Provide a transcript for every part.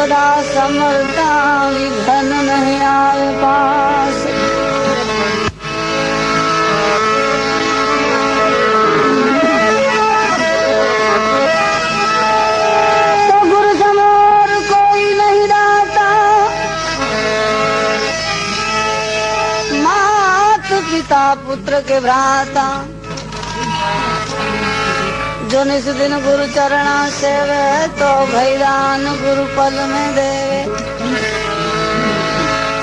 सदा समर्था विघन नहीं आए पास। तो पुत्र के भ्राता। जो निस गुरु चरणा सेवे तो भैदान गुरु पल में देवे।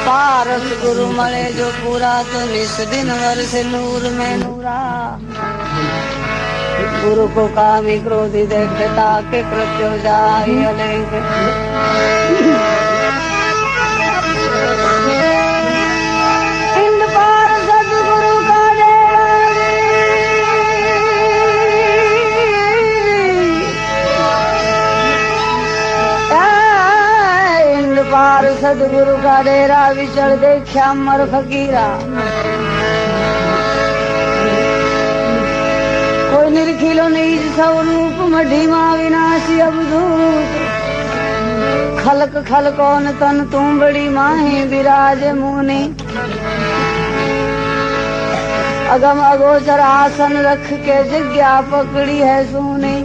पारस गुरु मले जो पूरा तो निस वर्ष नूर में नूरा। गुरु को कामी क्रोधी देखता के कृत्यो जाय अलेख पार सदगुरु का डेरा विचल देखा मर फकीरा। कोई निर्खिलो नीज स्वरूप मढ़ीमा विनाशी अवधूत। खलक खलकोन तन तुम बड़ी माही विराज मुनि। अगम अगोचर आसन रख के जग्या पकड़ी है सुनी।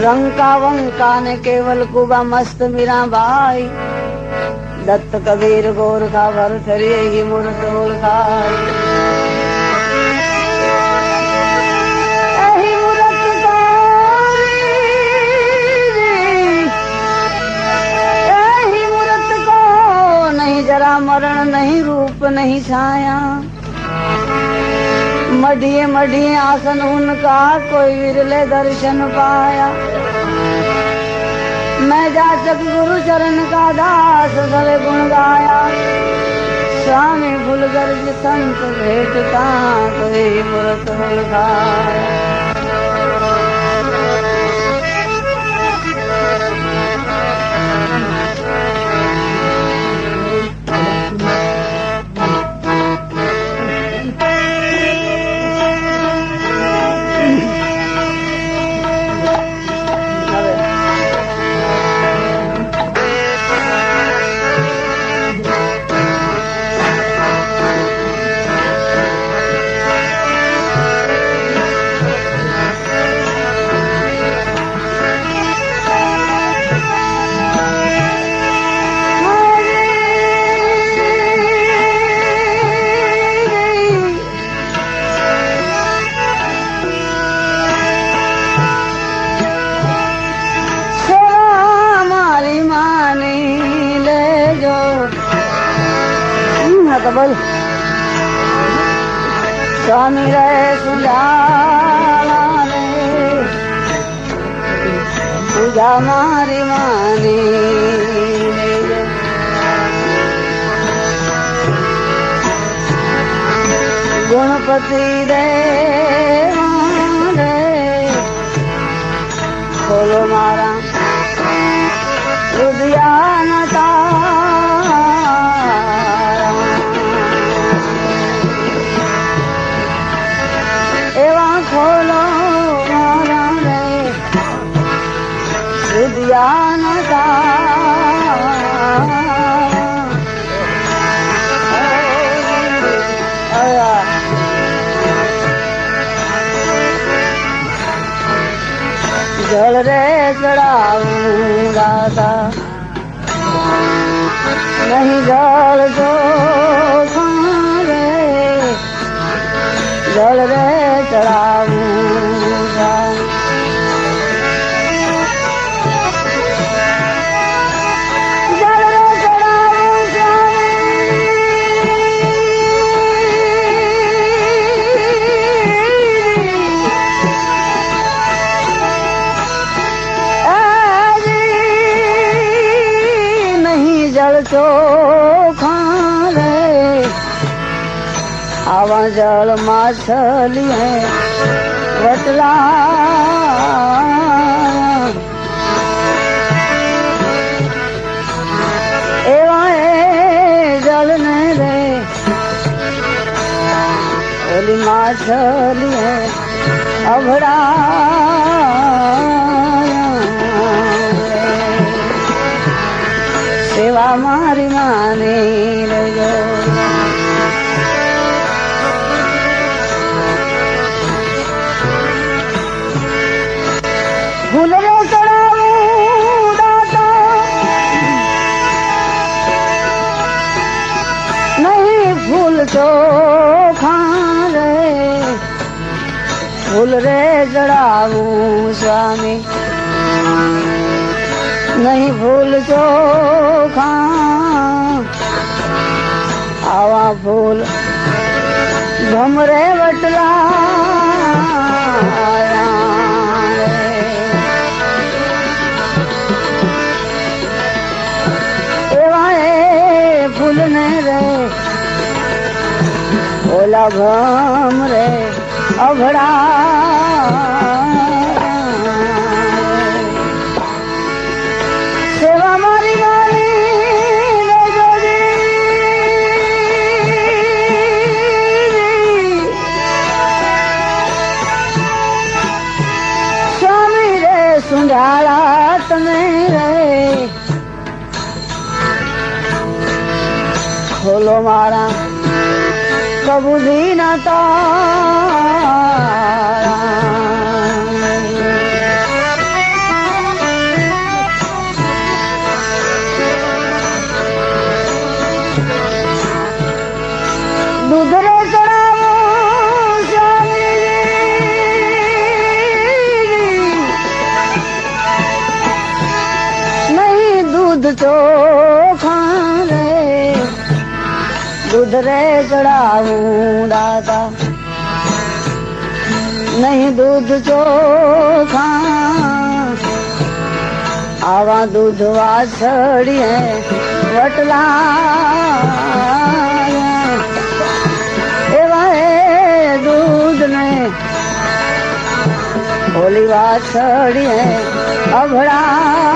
रंका वंका ने केवल कुबा मस्त मीरा बाई दत्त कबीर गोरखा भरत रे ही मूर्त नहीं जरा मरण, नहीं रूप, नहीं छाया। मढ़िए मढ़िए आसन, उनका कोई विरले दर्शन पाया। मैं जाचक गुरु चरण का दास भले गुण गाया। स्वामी भूल गर्ज संत भेटता कोई मूर्त खाया ગુણપતિ દે બોલો મારા રુદિયાના नहीं जल जो जल माछली है वटला एवा जल ने रे ओली माछली है अभड़ा सेवा मारी माने ફૂલ રે ચડાવું સ્વામી. નહીં ભૂલજો ચોખા આવા ફૂલ ભમરે વટલા એવા એ ફૂલ ને રે, ઓલા ભમ રે अवड़ा। માં દૂધ વાસળીએ વટલા એવા એ દૂધ ને ઓલી વાસળીએ અભળા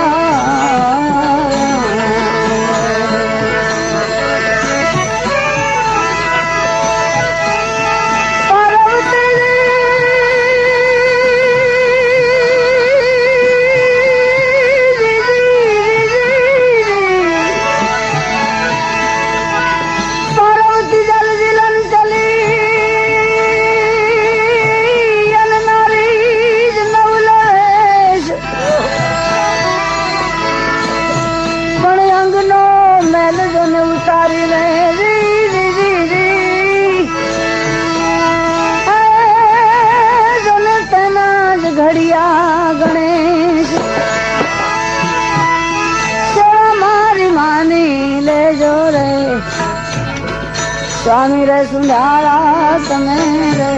સ્વામી રે સુંધાળા તમે રે.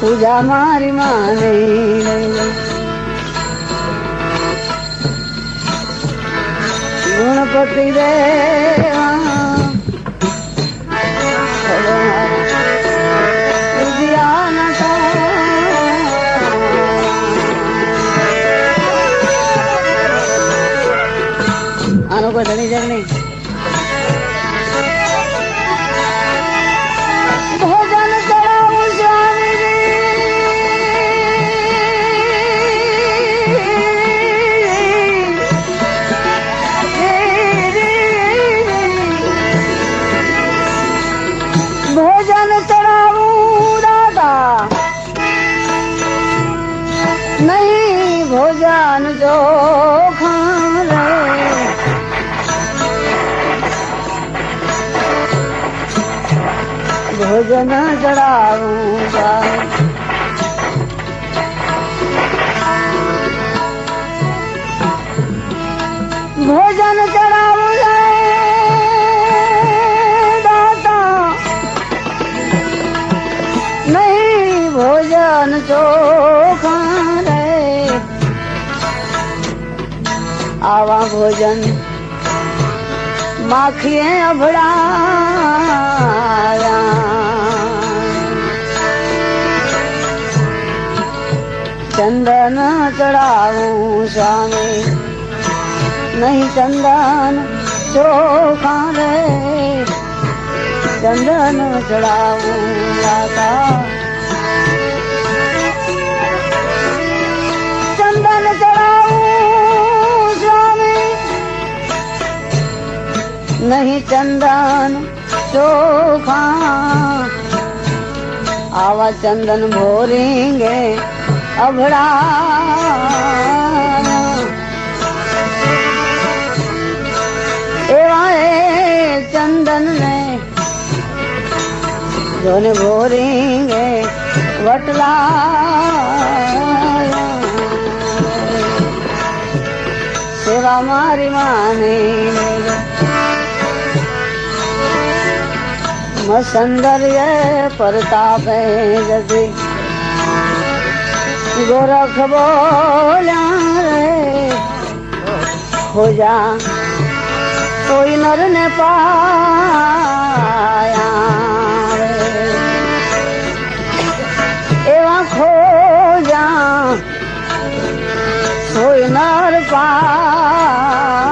પૂજા મારી માને ગુણપતિ દેવા. न जड़ाऊँगा भोजन चढ़ाऊँगा दाता। नहीं भोजन चोखा आवा भोजन माखिए अभड़ा। ચડાવું સ્વામી નહીં ચંદન ચોખા રે ચંદન ચડાવું દાતા ચંદન ચડાવું સ્વામી નહીં ચંદન ચોખા આવા ચંદન ભોરેંગે अभड़ा। ए चंदन ने धुन भोरेंगे वटला। सेवा मारी माने मसंदर ये परताप है जदी गोरख बोला हो जा कोई नर ने पाया एवा खो जा कोई नर पाया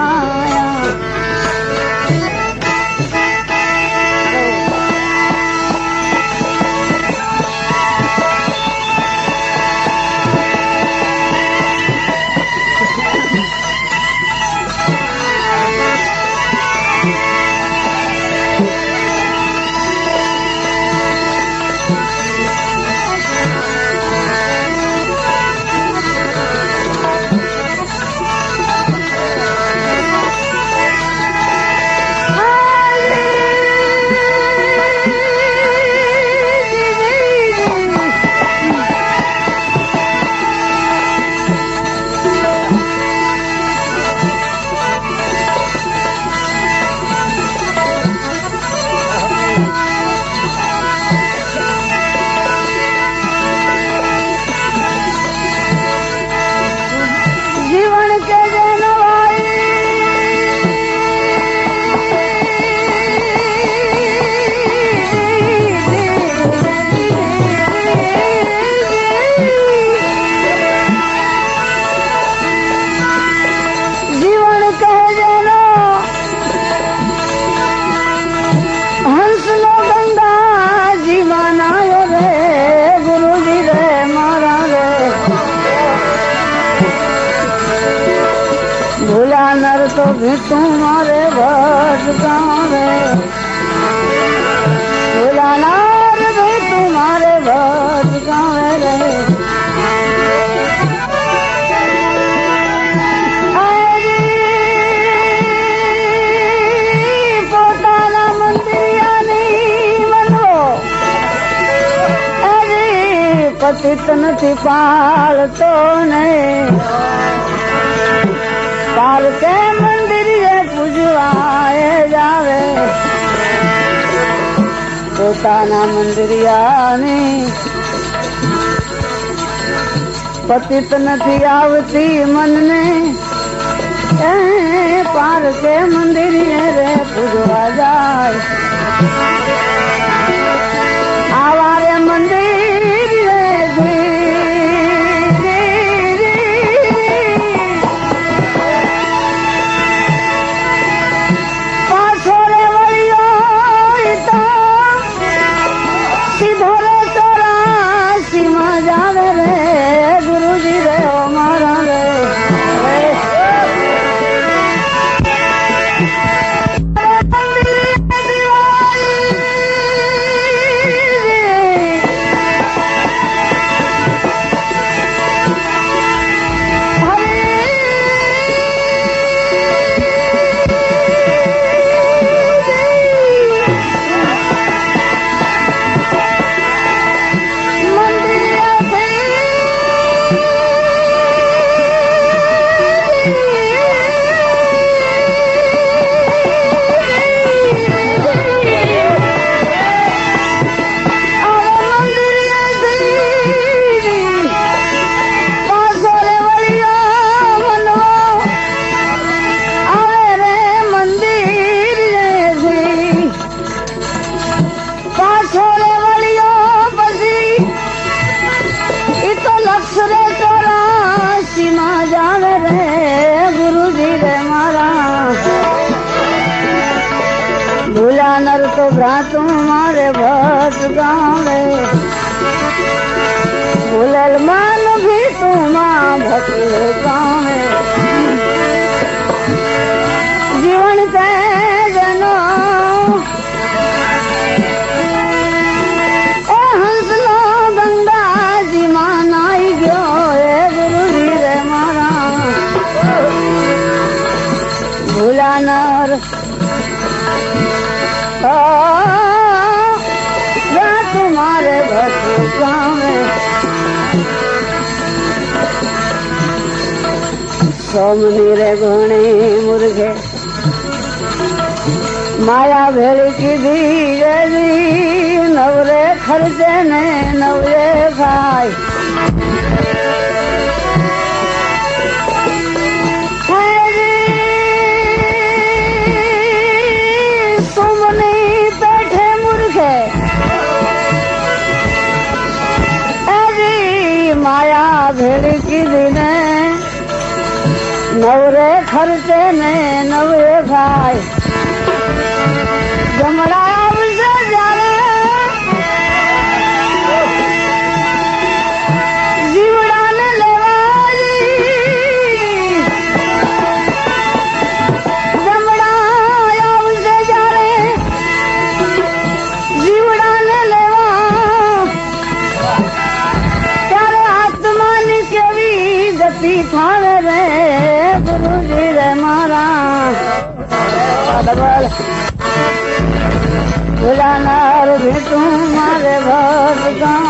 तुम्हारे भट गाँव रे भूला नर भी तुम्हारे भट गाँव रे અરે પોતાના મંદિરિયાની મનો અરે પતિત નથી પાળતો ને પાર કે મંદિરે પૂજવાએ જાવે. પોતાના મંદિરિયાની પતિત નથી આવતી મનને. એ પાર કે મંદિરે રે પૂજવા જાય. સોમની રે ગુણી મુર્ગે માયા ભેળી કીધી નવરે ખર્ચે ને નવરે ખાય નવરે ખર્ચે ને નવરે ભાઈ. જમણા ડબલ ભૂલાનાર ભીતું મારે ભગ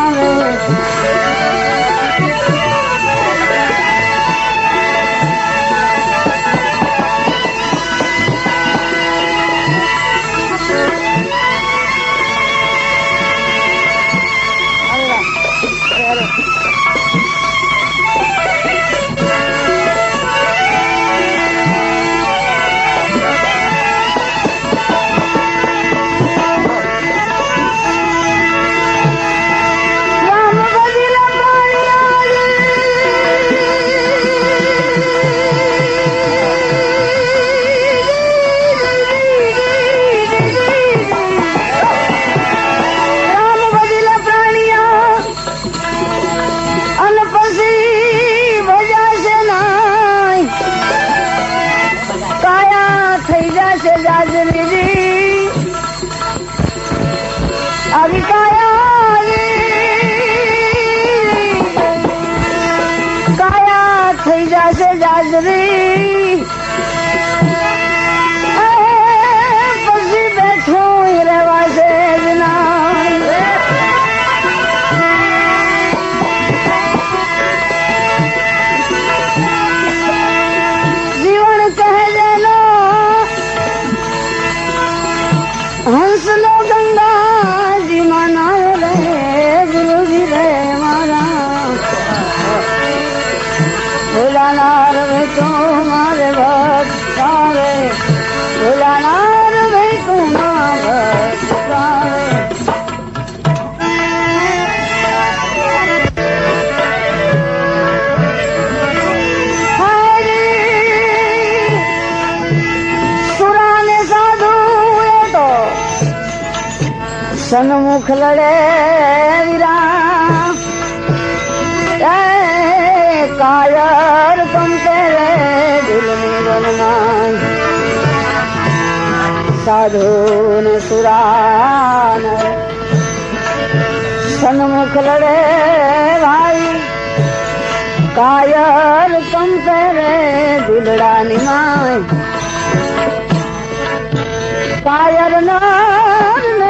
કાયા થઈ જશે જાજરી. सनमुख लड़े विराम कायर तुम तेरे दिल में बनमान साधु न सुरान सनमुख लड़े भाई कायर तुम तेरे दिलड़ा निमान कायर न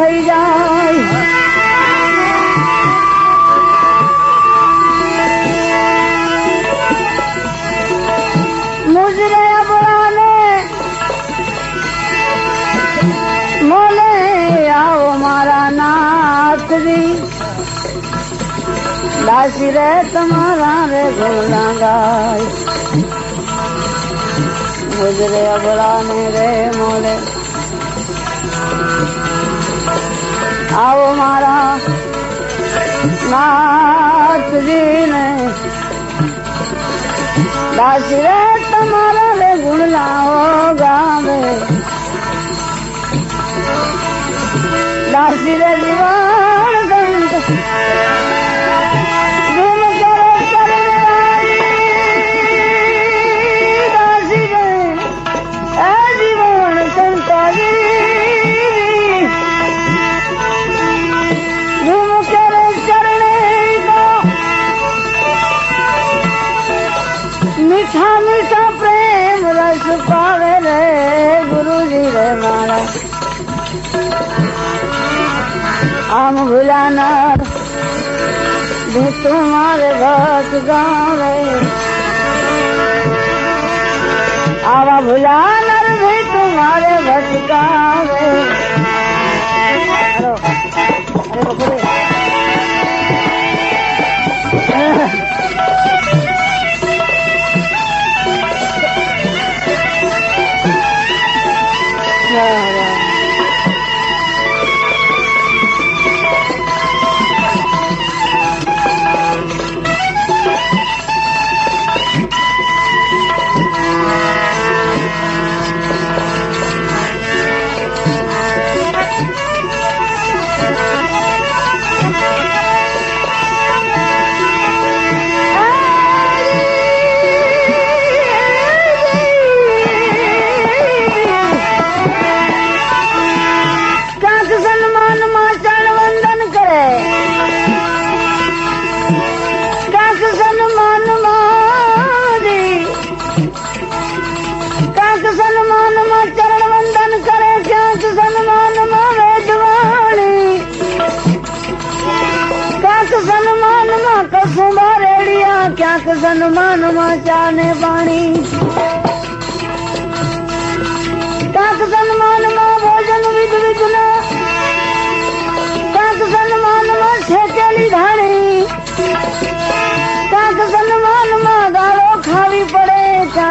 થઈ જાય મુજરે અબળાને મોલે આવો મારા નાથ દાસી રે તમારા રે ગુણ ગાય મુજરે અબળા ને રે મોલે આવો મારા નાથજીને દાસી રે તમારા રે ગુણ લાવો ગામે દાસી રે ગંત નામ ભૂલાનાર. તુમારે ભક્ત ગાવે. આવા ભૂલાનાર ભી તુમારે ભક્ત ગાવે. અરે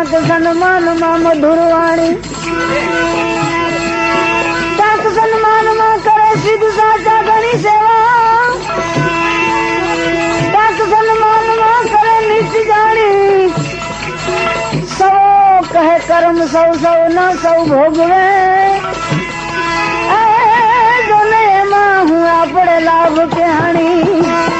डाक सनमान मां मधुरवाणी डाक सनमान मां करे ਸਿੱਧ साचा घणी सेवा। डाक सनमान मां करे नित जाणी। सौ कहे कर्म सौ सौ न सौ भोगवे। जो ने मां हूं ਹੂੰ लाभ ਲਾਭ हणी।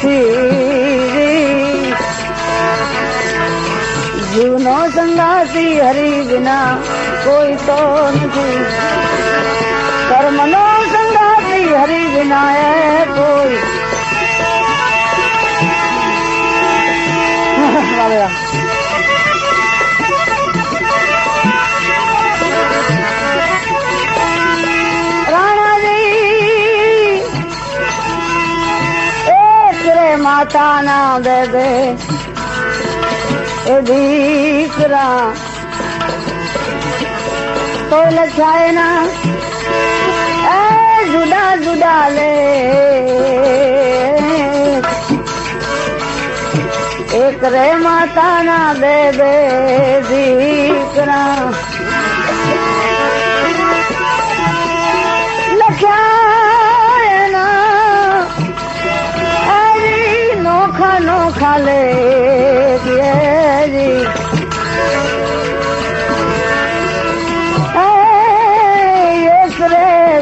फिर जुनो संगासी हरि बिना कोई तो नहीं। कर्मनो संगासी हरि बिना है कोई तो માતા ના બે એ દીકરા તો લખાય ના. એ જુદા જુદા લે. એક રે માતા ના બે દીકરા. Alegre,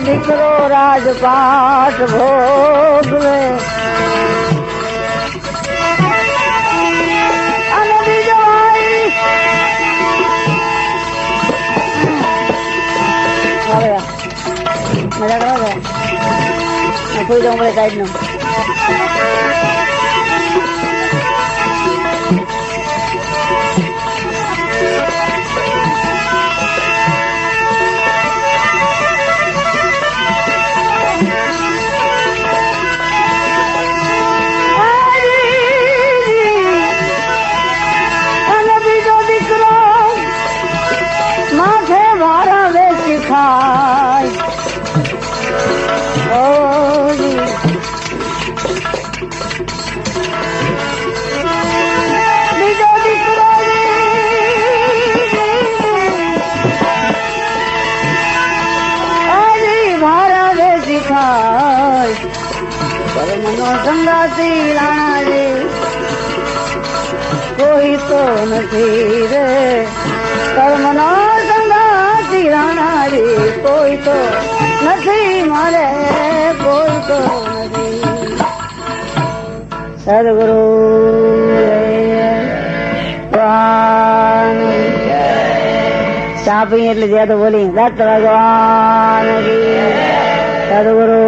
mi corazón, paso vos, a la vida, a ver, a ver, a ver, no. કર્મનો સંગાતી રાણા રે કોઈ તો નથી રે કર્મનો સંગાતી રાણા રે કોઈ તો નથી મારે કોઈ તો નથી સદગુરુ ભગવાન ચા પી એટલે જ્યાં તો બોલી દત્ત ભગવાન કી સદગુરુ